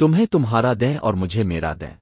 تمہیں تمہارا دیں اور مجھے میرا دیں۔